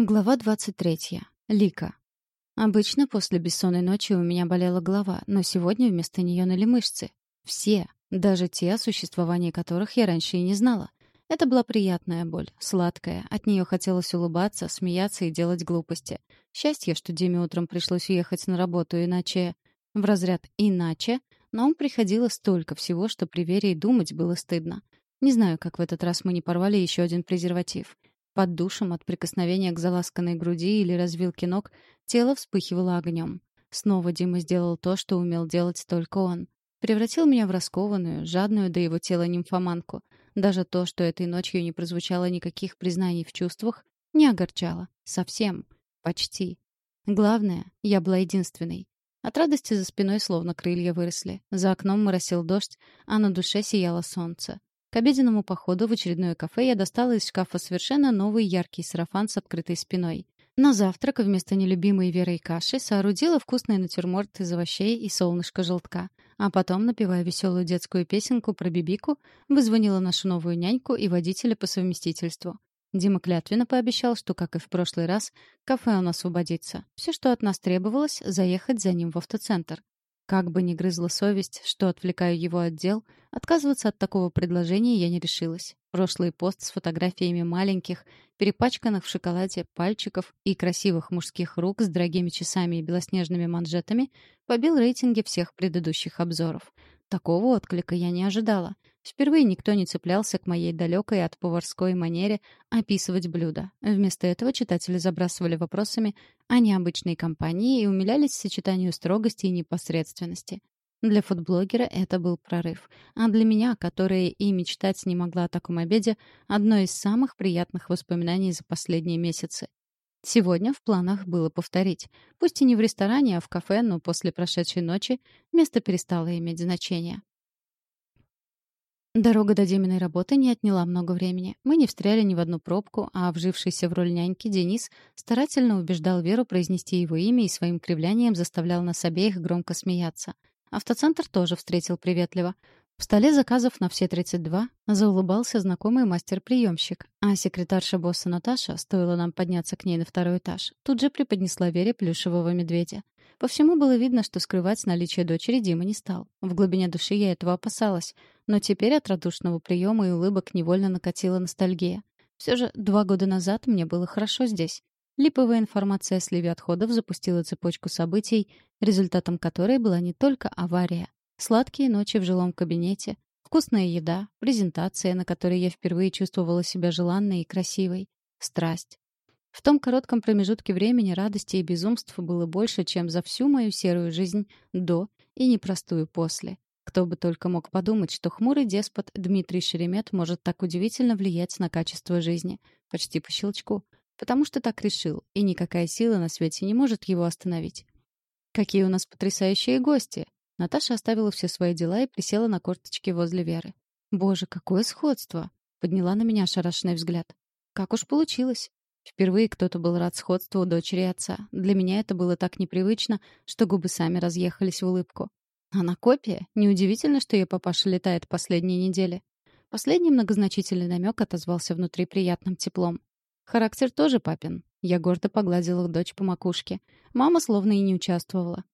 Глава 23. Лика. Обычно после бессонной ночи у меня болела голова, но сегодня вместо нее ныли мышцы. Все, даже те, о существовании которых я раньше и не знала. Это была приятная боль, сладкая. От нее хотелось улыбаться, смеяться и делать глупости. Счастье, что Диме утром пришлось уехать на работу, иначе... В разряд «иначе», но он приходило столько всего, что при Вере и думать было стыдно. Не знаю, как в этот раз мы не порвали еще один презерватив — под душем от прикосновения к заласканной груди или развилке ног тело вспыхивало огнем. Снова Дима сделал то, что умел делать только он. Превратил меня в раскованную, жадную до его тела нимфоманку. Даже то, что этой ночью не прозвучало никаких признаний в чувствах, не огорчало. Совсем. Почти. Главное, я была единственной. От радости за спиной словно крылья выросли. За окном моросил дождь, а на душе сияло солнце. К обеденному походу в очередное кафе я достала из шкафа совершенно новый яркий сарафан с открытой спиной. На завтрак вместо нелюбимой Верой каши соорудила вкусный натюрморт из овощей и солнышко желтка. А потом, напевая веселую детскую песенку про Бибику, вызвонила нашу новую няньку и водителя по совместительству. Дима клятвенно пообещал, что, как и в прошлый раз, кафе он освободится. Все, что от нас требовалось, заехать за ним в автоцентр. Как бы ни грызла совесть, что отвлекаю его от дел, отказываться от такого предложения я не решилась. Прошлый пост с фотографиями маленьких, перепачканных в шоколаде пальчиков и красивых мужских рук с дорогими часами и белоснежными манжетами побил рейтинги всех предыдущих обзоров. Такого отклика я не ожидала. Впервые никто не цеплялся к моей далекой от поварской манере описывать блюда. Вместо этого читатели забрасывали вопросами о необычной компании и умилялись сочетанию строгости и непосредственности. Для фудблогера это был прорыв. А для меня, которая и мечтать не могла о таком обеде, одно из самых приятных воспоминаний за последние месяцы. Сегодня в планах было повторить. Пусть и не в ресторане, а в кафе, но после прошедшей ночи место перестало иметь значение. Дорога до Диминой работы не отняла много времени. Мы не встряли ни в одну пробку, а вжившийся в роль няньки Денис старательно убеждал Веру произнести его имя и своим кривлянием заставлял нас обеих громко смеяться. Автоцентр тоже встретил приветливо. В столе заказов на все 32 заулыбался знакомый мастер-приемщик, а секретарша босса Наташа, стоило нам подняться к ней на второй этаж, тут же преподнесла Вере плюшевого медведя. По всему было видно, что скрывать наличие дочери Дима не стал. В глубине души я этого опасалась. Но теперь от радушного приема и улыбок невольно накатила ностальгия. Все же два года назад мне было хорошо здесь. Липовая информация о сливе отходов запустила цепочку событий, результатом которой была не только авария. Сладкие ночи в жилом кабинете, вкусная еда, презентация, на которой я впервые чувствовала себя желанной и красивой, страсть. В том коротком промежутке времени радости и безумств было больше, чем за всю мою серую жизнь до и непростую после. Кто бы только мог подумать, что хмурый деспот Дмитрий Шеремет может так удивительно влиять на качество жизни, почти по щелчку, потому что так решил, и никакая сила на свете не может его остановить. «Какие у нас потрясающие гости!» Наташа оставила все свои дела и присела на корточки возле Веры. «Боже, какое сходство!» — подняла на меня ошарашенный взгляд. «Как уж получилось!» Впервые кто-то был рад сходству дочери и отца. Для меня это было так непривычно, что губы сами разъехались в улыбку. Она копия. Неудивительно, что ее папаша летает последние недели. Последний многозначительный намек отозвался внутри приятным теплом. Характер тоже папин. Я гордо погладила дочь по макушке. Мама словно и не участвовала.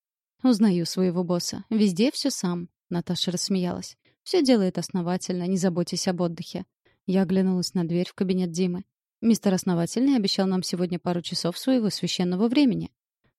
Узнаю своего босса. Везде все сам. Наташа рассмеялась. Все делает основательно, не заботясь об отдыхе. Я оглянулась на дверь в кабинет Димы. Мистер Основательный обещал нам сегодня пару часов своего священного времени.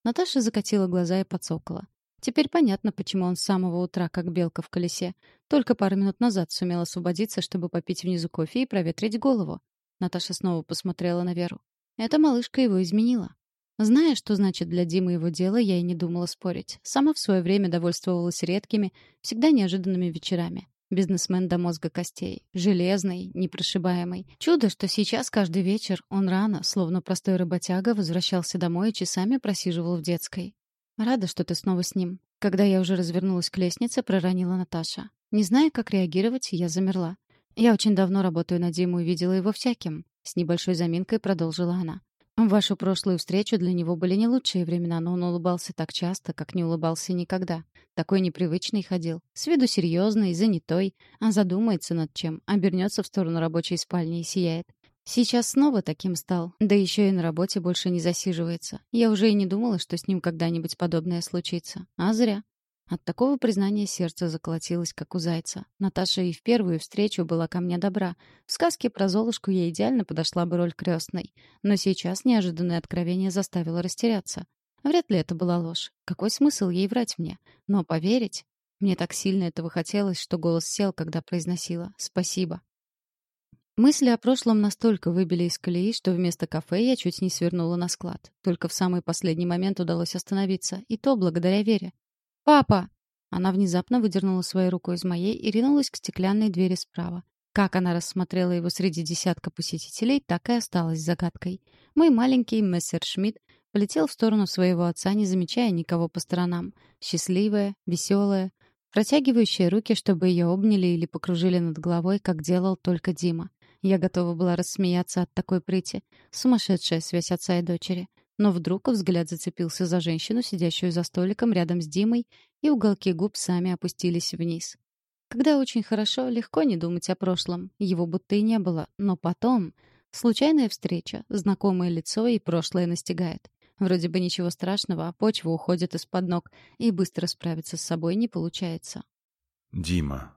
Наташа закатила глаза и подсокола. Теперь понятно, почему он с самого утра, как белка в колесе. Только пару минут назад сумел освободиться, чтобы попить внизу кофе и проветрить голову. Наташа снова посмотрела на Веру. Эта малышка его изменила. Зная, что значит для Димы его дело, я и не думала спорить. Сама в свое время довольствовалась редкими, всегда неожиданными вечерами. Бизнесмен до мозга костей. Железный, непрошибаемый. Чудо, что сейчас каждый вечер он рано, словно простой работяга, возвращался домой и часами просиживал в детской. «Рада, что ты снова с ним». Когда я уже развернулась к лестнице, проронила Наташа. Не зная, как реагировать, я замерла. «Я очень давно работаю на Диму и видела его всяким», — с небольшой заминкой продолжила она. Вашу прошлую встречу для него были не лучшие времена, но он улыбался так часто, как не улыбался никогда. Такой непривычный ходил. С виду серьезный, занятой, а задумается над чем, обернется в сторону рабочей спальни и сияет. Сейчас снова таким стал, да еще и на работе больше не засиживается. Я уже и не думала, что с ним когда-нибудь подобное случится. А зря. От такого признания сердце заколотилось, как у зайца. Наташа и в первую встречу была ко мне добра. В сказке про Золушку ей идеально подошла бы роль крестной. Но сейчас неожиданное откровение заставило растеряться. Вряд ли это была ложь. Какой смысл ей врать мне? Но поверить? Мне так сильно этого хотелось, что голос сел, когда произносила «спасибо». Мысли о прошлом настолько выбили из колеи, что вместо кафе я чуть не свернула на склад. Только в самый последний момент удалось остановиться, и то благодаря Вере. «Папа!» Она внезапно выдернула свою руку из моей и ринулась к стеклянной двери справа. Как она рассмотрела его среди десятка посетителей, так и осталась загадкой. Мой маленький мессер Шмидт полетел в сторону своего отца, не замечая никого по сторонам. Счастливая, веселая, протягивающая руки, чтобы ее обняли или покружили над головой, как делал только Дима. Я готова была рассмеяться от такой прыти. Сумасшедшая связь отца и дочери. Но вдруг взгляд зацепился за женщину, сидящую за столиком рядом с Димой, и уголки губ сами опустились вниз. Когда очень хорошо, легко не думать о прошлом. Его будто и не было. Но потом... Случайная встреча, знакомое лицо и прошлое настигает. Вроде бы ничего страшного, а почва уходит из-под ног, и быстро справиться с собой не получается. «Дима,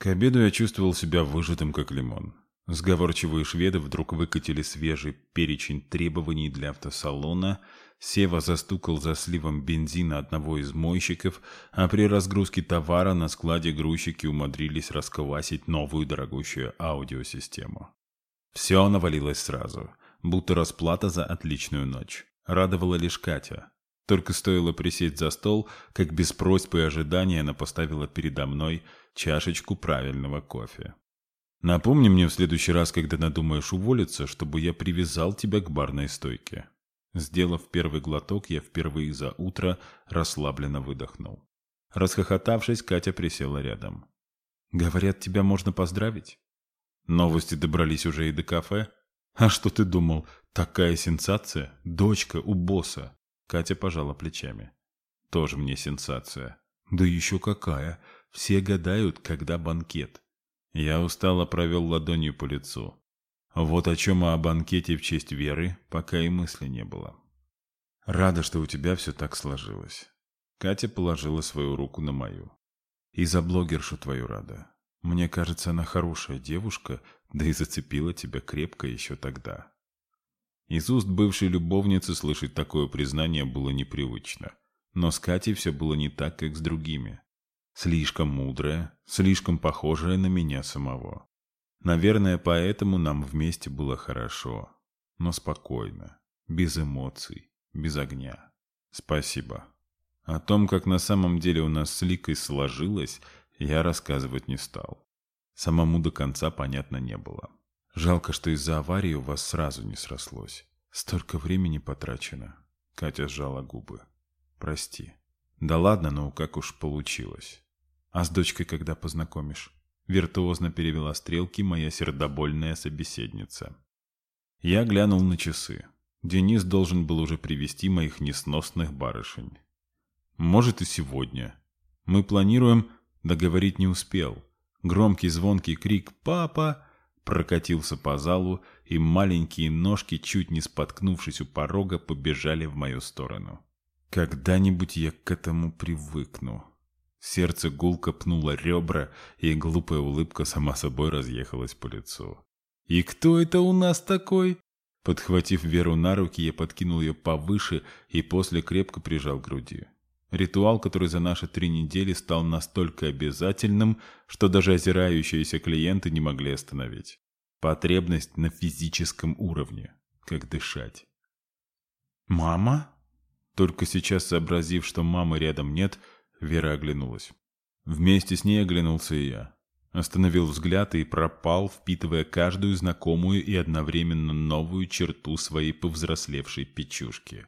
к обеду я чувствовал себя выжатым, как лимон. Сговорчивые шведы вдруг выкатили свежий перечень требований для автосалона, Сева застукал за сливом бензина одного из мойщиков, а при разгрузке товара на складе грузчики умудрились расквасить новую дорогущую аудиосистему. Все навалилось сразу, будто расплата за отличную ночь. Радовала лишь Катя. Только стоило присесть за стол, как без просьб и ожидания она поставила передо мной чашечку правильного кофе. Напомни мне в следующий раз, когда надумаешь уволиться, чтобы я привязал тебя к барной стойке. Сделав первый глоток, я впервые за утро расслабленно выдохнул. Расхохотавшись, Катя присела рядом. «Говорят, тебя можно поздравить?» Новости добрались уже и до кафе. «А что ты думал? Такая сенсация? Дочка у босса!» Катя пожала плечами. Тоже мне сенсация. Да еще какая. Все гадают, когда банкет. Я устало провел ладонью по лицу. Вот о чем о банкете в честь Веры пока и мысли не было. Рада, что у тебя все так сложилось. Катя положила свою руку на мою. И за блогершу твою рада. Мне кажется, она хорошая девушка, да и зацепила тебя крепко еще тогда. Из уст бывшей любовницы слышать такое признание было непривычно. Но с Катей все было не так, как с другими. Слишком мудрая, слишком похожая на меня самого. Наверное, поэтому нам вместе было хорошо. Но спокойно, без эмоций, без огня. Спасибо. О том, как на самом деле у нас с Ликой сложилось, я рассказывать не стал. Самому до конца понятно не было. Жалко, что из-за аварии у вас сразу не срослось. Столько времени потрачено. Катя сжала губы. Прости. Да ладно, ну как уж получилось. А с дочкой когда познакомишь? Виртуозно перевела стрелки моя сердобольная собеседница. Я глянул на часы. Денис должен был уже привести моих несносных барышень. Может и сегодня. Мы планируем, договорить не успел. Громкий звонкий крик «Папа!» Прокатился по залу, и маленькие ножки, чуть не споткнувшись у порога, побежали в мою сторону. Когда-нибудь я к этому привыкну. Сердце гулко пнуло ребра, и глупая улыбка сама собой разъехалась по лицу. «И кто это у нас такой?» Подхватив Веру на руки, я подкинул ее повыше и после крепко прижал к груди. Ритуал, который за наши три недели стал настолько обязательным, что даже озирающиеся клиенты не могли остановить. Потребность на физическом уровне. Как дышать. «Мама?» Только сейчас сообразив, что мамы рядом нет, Вера оглянулась. Вместе с ней оглянулся и я. Остановил взгляд и пропал, впитывая каждую знакомую и одновременно новую черту своей повзрослевшей печушки.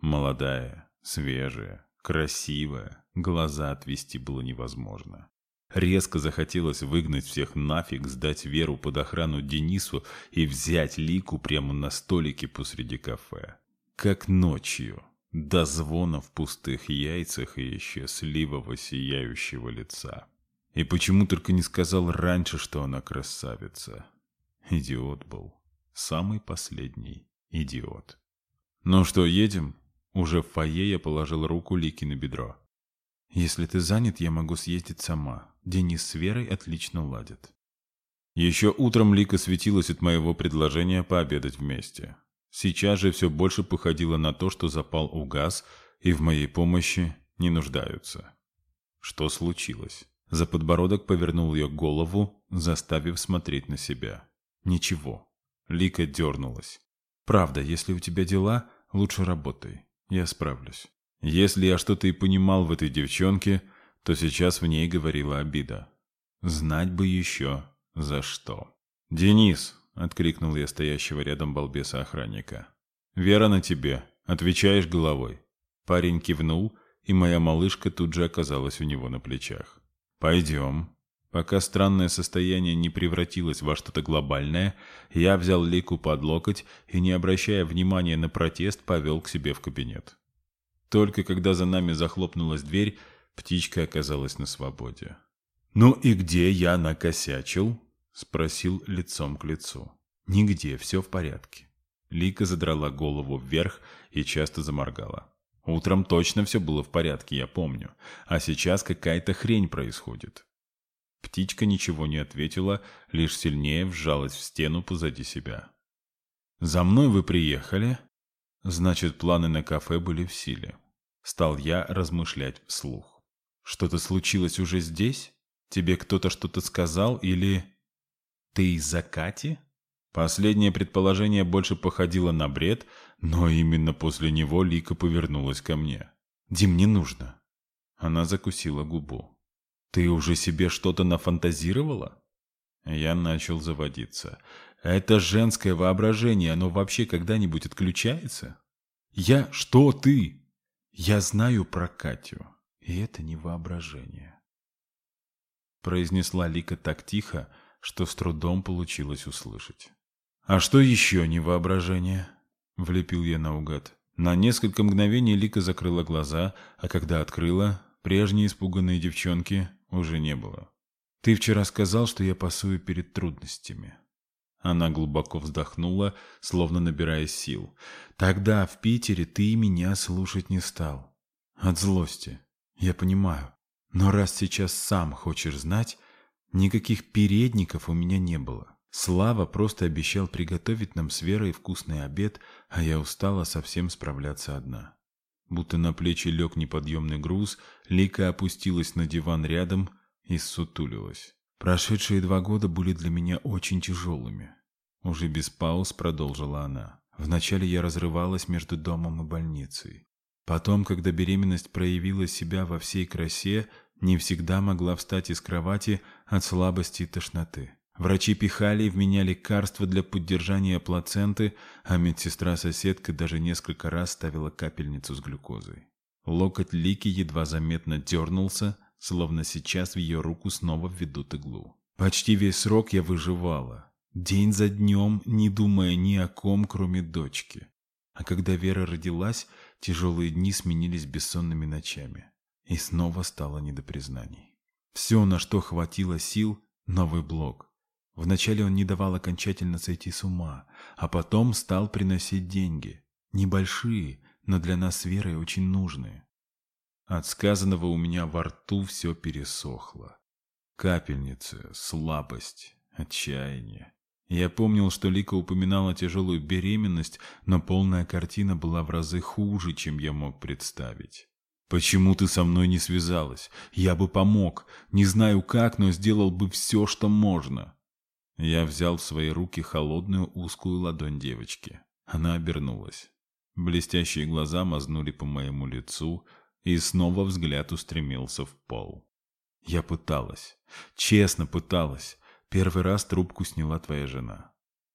Молодая, свежая, красивая, глаза отвести было невозможно. Резко захотелось выгнать всех нафиг, сдать Веру под охрану Денису и взять Лику прямо на столике посреди кафе. Как ночью, до звона в пустых яйцах и счастливого сияющего лица. И почему только не сказал раньше, что она красавица? Идиот был. Самый последний идиот. «Ну что, едем?» Уже в фойе я положил руку Лики на бедро. «Если ты занят, я могу съездить сама. Денис с Верой отлично ладят». Еще утром Лика светилась от моего предложения пообедать вместе. Сейчас же все больше походило на то, что запал угас, и в моей помощи не нуждаются. Что случилось? За подбородок повернул ее голову, заставив смотреть на себя. Ничего. Лика дернулась. «Правда, если у тебя дела, лучше работай. Я справлюсь». Если я что-то и понимал в этой девчонке, то сейчас в ней говорила обида. Знать бы еще за что. «Денис!» — откликнул я стоящего рядом балбеса-охранника. «Вера на тебе. Отвечаешь головой». Парень кивнул, и моя малышка тут же оказалась у него на плечах. «Пойдем». Пока странное состояние не превратилось во что-то глобальное, я взял Лику под локоть и, не обращая внимания на протест, повел к себе в кабинет. Только когда за нами захлопнулась дверь, птичка оказалась на свободе. «Ну и где я накосячил?» — спросил лицом к лицу. «Нигде, все в порядке». Лика задрала голову вверх и часто заморгала. Утром точно все было в порядке, я помню. А сейчас какая-то хрень происходит. Птичка ничего не ответила, лишь сильнее вжалась в стену позади себя. «За мной вы приехали?» Значит, планы на кафе были в силе. Стал я размышлять вслух. Что-то случилось уже здесь? Тебе кто-то что-то сказал или... Ты из-за Кати? Последнее предположение больше походило на бред, но именно после него Лика повернулась ко мне. «Дим, не нужно». Она закусила губу. «Ты уже себе что-то нафантазировала?» Я начал заводиться. «Это женское воображение, оно вообще когда-нибудь отключается?» «Я... Что ты?» «Я знаю про Катю, и это не воображение», — произнесла Лика так тихо, что с трудом получилось услышать. «А что еще не воображение?» — влепил я наугад. На несколько мгновений Лика закрыла глаза, а когда открыла, прежней испуганной девчонки уже не было. «Ты вчера сказал, что я пасую перед трудностями», она глубоко вздохнула, словно набирая сил. «Тогда в Питере ты меня слушать не стал. От злости. Я понимаю. Но раз сейчас сам хочешь знать, никаких передников у меня не было. Слава просто обещал приготовить нам с Верой вкусный обед, а я устала совсем справляться одна. Будто на плечи лег неподъемный груз, Лика опустилась на диван рядом и ссутулилась. Прошедшие два года были для меня очень тяжелыми. Уже без пауз продолжила она. Вначале я разрывалась между домом и больницей. Потом, когда беременность проявила себя во всей красе, не всегда могла встать из кровати от слабости и тошноты. Врачи пихали в меня лекарства для поддержания плаценты, а медсестра-соседка даже несколько раз ставила капельницу с глюкозой. Локоть Лики едва заметно дернулся, словно сейчас в ее руку снова введут иглу. Почти весь срок я выживала, день за днем, не думая ни о ком, кроме дочки. А когда Вера родилась, тяжелые дни сменились бессонными ночами. И снова стало не до признаний. Все, на что хватило сил, новый блог. Вначале он не давал окончательно сойти с ума, а потом стал приносить деньги. Небольшие, но для нас с Верой очень нужные. От сказанного у меня во рту все пересохло. Капельницы, слабость, отчаяние. Я помнил, что Лика упоминала тяжелую беременность, но полная картина была в разы хуже, чем я мог представить. «Почему ты со мной не связалась? Я бы помог. Не знаю как, но сделал бы все, что можно». Я взял в свои руки холодную узкую ладонь девочки. Она обернулась. Блестящие глаза мазнули по моему лицу, и снова взгляд устремился в пол. Я пыталась, честно пыталась. Первый раз трубку сняла твоя жена.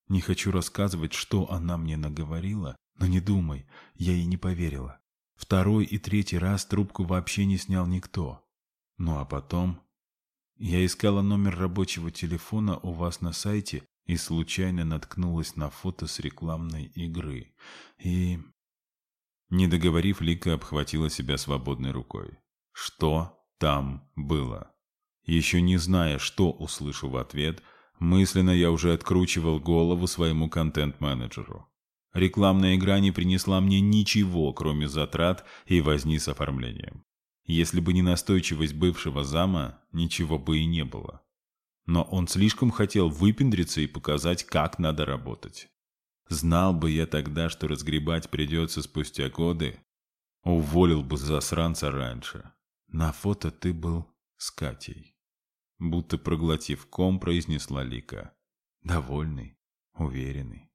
Не хочу рассказывать, что она мне наговорила, но не думай, я ей не поверила. Второй и третий раз трубку вообще не снял никто. Ну а потом... Я искала номер рабочего телефона у вас на сайте и случайно наткнулась на фото с рекламной игры. И не договорив, Лика обхватила себя свободной рукой. Что там было? Еще не зная, что услышу в ответ, Мысленно я уже откручивал голову своему контент-менеджеру. Рекламная игра не принесла мне ничего, кроме затрат и возни с оформлением. Если бы не настойчивость бывшего зама, ничего бы и не было. Но он слишком хотел выпендриться и показать, как надо работать. Знал бы я тогда, что разгребать придется спустя годы, уволил бы засранца раньше. На фото ты был с Катей. Будто проглотив ком, произнесла Лика. Довольный, уверенный,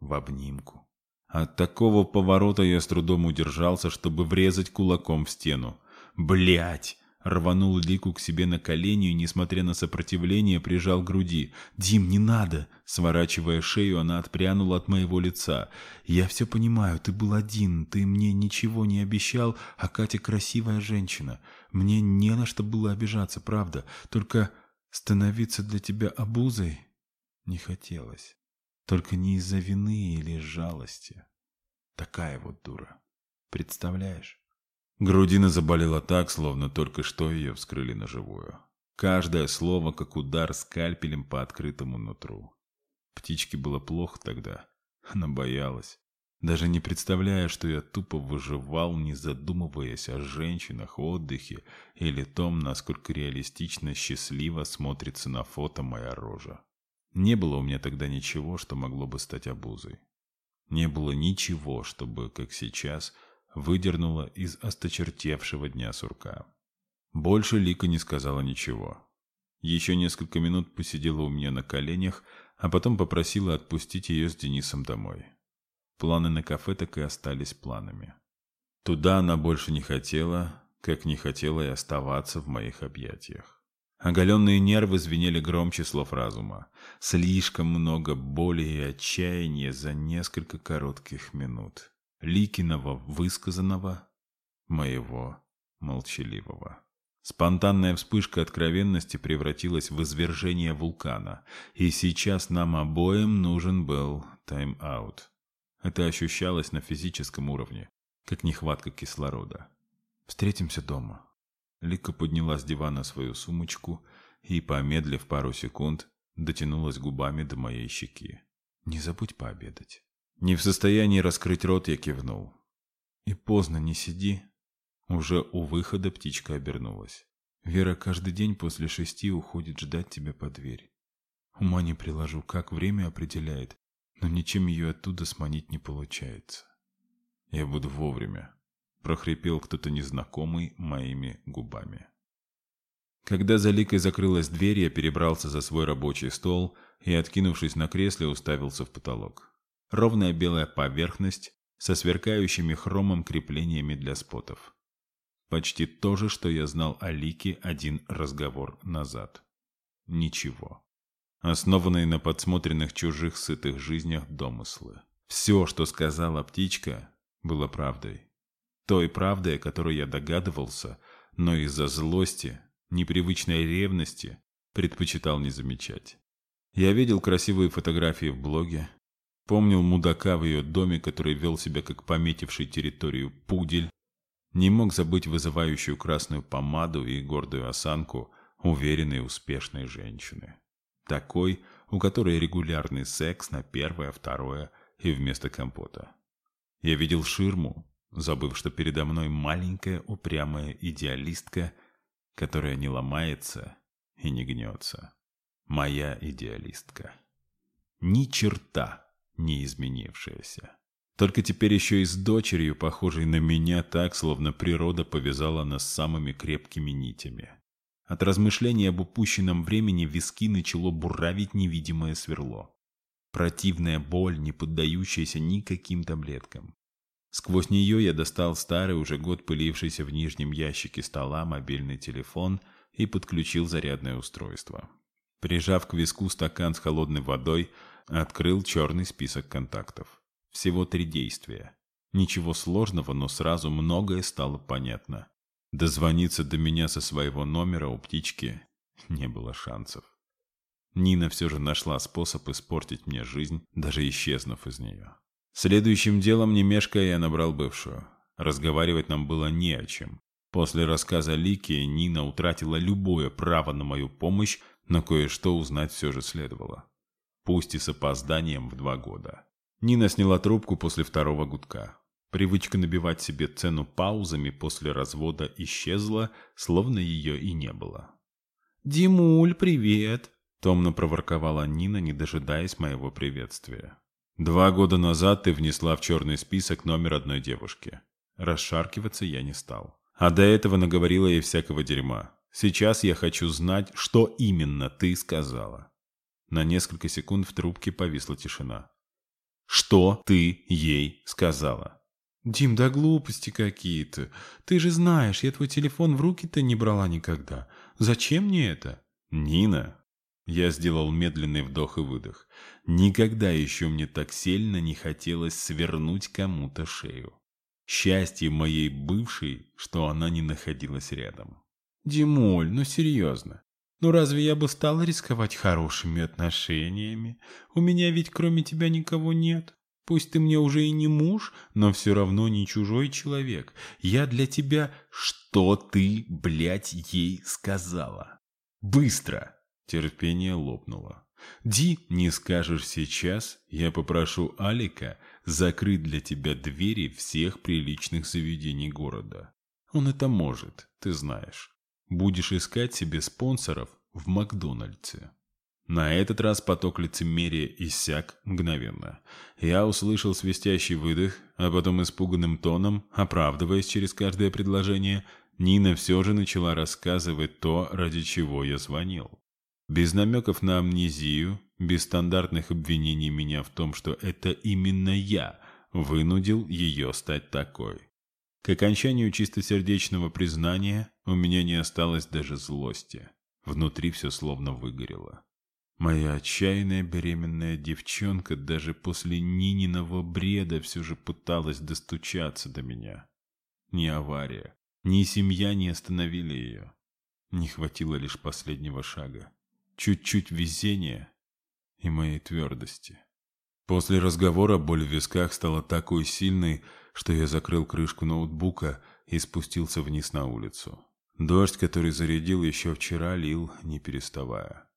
в обнимку. От такого поворота я с трудом удержался, чтобы врезать кулаком в стену. Блять! Рванул Лику к себе на колени и, несмотря на сопротивление, прижал к груди. «Дим, не надо!» Сворачивая шею, она отпрянула от моего лица. «Я все понимаю, ты был один, ты мне ничего не обещал, а Катя красивая женщина. Мне не на что было обижаться, правда. Только становиться для тебя обузой не хотелось. Только не из-за вины или жалости. Такая вот дура. Представляешь?» Грудина заболела так, словно только что ее вскрыли на живую. Каждое слово, как удар скальпелем по открытому нутру. Птичке было плохо тогда. Она боялась. Даже не представляя, что я тупо выживал, не задумываясь о женщинах, отдыхе или том, насколько реалистично счастливо смотрится на фото моя рожа. Не было у меня тогда ничего, что могло бы стать обузой. Не было ничего, чтобы, как сейчас, выдернула из осточертевшего дня сурка. Больше Лика не сказала ничего. Еще несколько минут посидела у меня на коленях, а потом попросила отпустить ее с Денисом домой. Планы на кафе так и остались планами. Туда она больше не хотела, как не хотела и оставаться в моих объятиях. Оголенные нервы звенели громче слов разума. Слишком много боли и отчаяния за несколько коротких минут. Ликиного высказанного, моего молчаливого. Спонтанная вспышка откровенности превратилась в извержение вулкана, и сейчас нам обоим нужен был тайм-аут. Это ощущалось на физическом уровне, как нехватка кислорода. «Встретимся дома». Лика подняла с дивана свою сумочку и, помедлив пару секунд, дотянулась губами до моей щеки. «Не забудь пообедать». Не в состоянии раскрыть рот, я кивнул. И поздно не сиди. Уже у выхода птичка обернулась. Вера каждый день после шести уходит ждать тебя под дверь. Ума не приложу, как время определяет, но ничем ее оттуда сманить не получается. Я буду вовремя, прохрипел кто-то незнакомый моими губами. Когда за Ликой закрылась дверь, я перебрался за свой рабочий стол и, откинувшись на кресле, уставился в потолок ровная белая поверхность со сверкающими хромом креплениями для спотов. Почти то же, что я знал о Лике один разговор назад. Ничего. Основанные на подсмотренных чужих сытых жизнях домыслы. Все, что сказала птичка, было правдой. Той правдой, о которой я догадывался, но из-за злости, непривычной ревности предпочитал не замечать. Я видел красивые фотографии в блоге, Помнил мудака в ее доме, который вел себя как пометивший территорию пудель. Не мог забыть вызывающую красную помаду и гордую осанку уверенной успешной женщины. Такой, у которой регулярный секс на первое, второе и вместо компота. Я видел ширму, забыв, что передо мной маленькая упрямая идеалистка, которая не ломается и не гнется. Моя идеалистка. Ни черта не изменившаяся. Только теперь еще и с дочерью, похожей на меня так, словно природа повязала нас самыми крепкими нитями. От размышлений об упущенном времени виски начало буравить невидимое сверло. Противная боль, не поддающаяся никаким таблеткам. Сквозь нее я достал старый, уже год пылившийся в нижнем ящике стола мобильный телефон и подключил зарядное устройство. Прижав к виску стакан с холодной водой, Открыл черный список контактов. Всего три действия. Ничего сложного, но сразу многое стало понятно. Дозвониться до меня со своего номера у птички не было шансов. Нина все же нашла способ испортить мне жизнь, даже исчезнув из нее. Следующим делом, не мешкая, я набрал бывшую. Разговаривать нам было не о чем. После рассказа Лики Нина утратила любое право на мою помощь, но кое-что узнать все же следовало. Пусть и с опозданием в два года. Нина сняла трубку после второго гудка. Привычка набивать себе цену паузами после развода исчезла, словно ее и не было. «Димуль, привет!» — томно проворковала Нина, не дожидаясь моего приветствия. «Два года назад ты внесла в черный список номер одной девушки. Расшаркиваться я не стал. А до этого наговорила ей всякого дерьма. Сейчас я хочу знать, что именно ты сказала». На несколько секунд в трубке повисла тишина. «Что ты ей сказала?» «Дим, да глупости какие-то. Ты же знаешь, я твой телефон в руки-то не брала никогда. Зачем мне это?» «Нина!» Я сделал медленный вдох и выдох. Никогда еще мне так сильно не хотелось свернуть кому-то шею. Счастье моей бывшей, что она не находилась рядом. «Димоль, ну серьезно. Ну разве я бы стал рисковать хорошими отношениями? У меня ведь кроме тебя никого нет. Пусть ты мне уже и не муж, но все равно не чужой человек. Я для тебя... Что ты, блядь, ей сказала? Быстро! Терпение лопнуло. Ди, не скажешь сейчас, я попрошу Алика закрыть для тебя двери всех приличных заведений города. Он это может, ты знаешь. Будешь искать себе спонсоров в Макдональдсе. На этот раз поток лицемерия иссяк мгновенно. Я услышал свистящий выдох, а потом испуганным тоном, оправдываясь через каждое предложение, Нина все же начала рассказывать то, ради чего я звонил. Без намеков на амнезию, без стандартных обвинений меня в том, что это именно я вынудил ее стать такой. К окончанию чистосердечного признания у меня не осталось даже злости. Внутри все словно выгорело. Моя отчаянная беременная девчонка даже после Нининого бреда все же пыталась достучаться до меня. Ни авария, ни семья не остановили ее. Не хватило лишь последнего шага. Чуть-чуть везения и моей твердости. После разговора боль в висках стала такой сильной, что я закрыл крышку ноутбука и спустился вниз на улицу. Дождь, который зарядил еще вчера, лил, не переставая.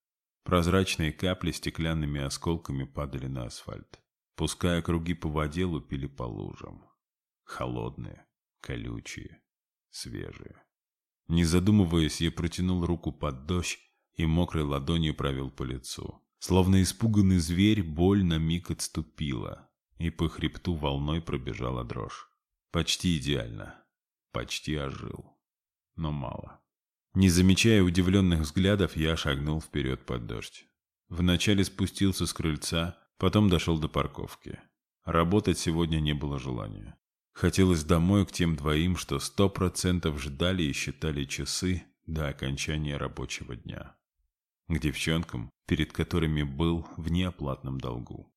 Прозрачные капли стеклянными осколками падали на асфальт. Пуская круги по воде, лупили по лужам. Холодные, колючие, свежие. Не задумываясь, я протянул руку под дождь и мокрой ладонью провел по лицу. Словно испуганный зверь, боль на миг отступила, и по хребту волной пробежала дрожь. Почти идеально. Почти ожил. Но мало. Не замечая удивленных взглядов, я шагнул вперед под дождь. Вначале спустился с крыльца, потом дошел до парковки. Работать сегодня не было желания. Хотелось домой к тем двоим, что сто процентов ждали и считали часы до окончания рабочего дня. К девчонкам, перед которыми был в неоплатном долгу.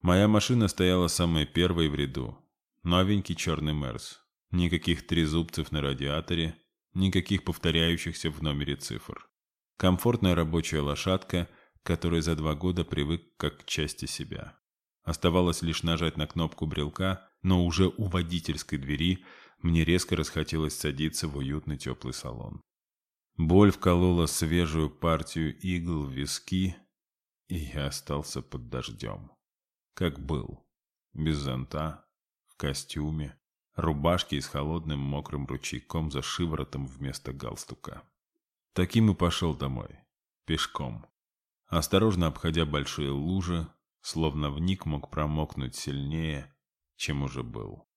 Моя машина стояла самой первой в ряду. Новенький черный Мерс. Никаких трезубцев на радиаторе, Никаких повторяющихся в номере цифр. Комфортная рабочая лошадка, которой за два года привык как к части себя. Оставалось лишь нажать на кнопку брелка, но уже у водительской двери мне резко расхотелось садиться в уютный теплый салон. Боль вколола свежую партию игл в виски, и я остался под дождем. Как был. Без зонта, в костюме, рубашки и с холодным мокрым ручейком за шиворотом вместо галстука. Таким и пошел домой. Пешком. Осторожно обходя большие лужи, словно вник мог промокнуть сильнее, чем уже был.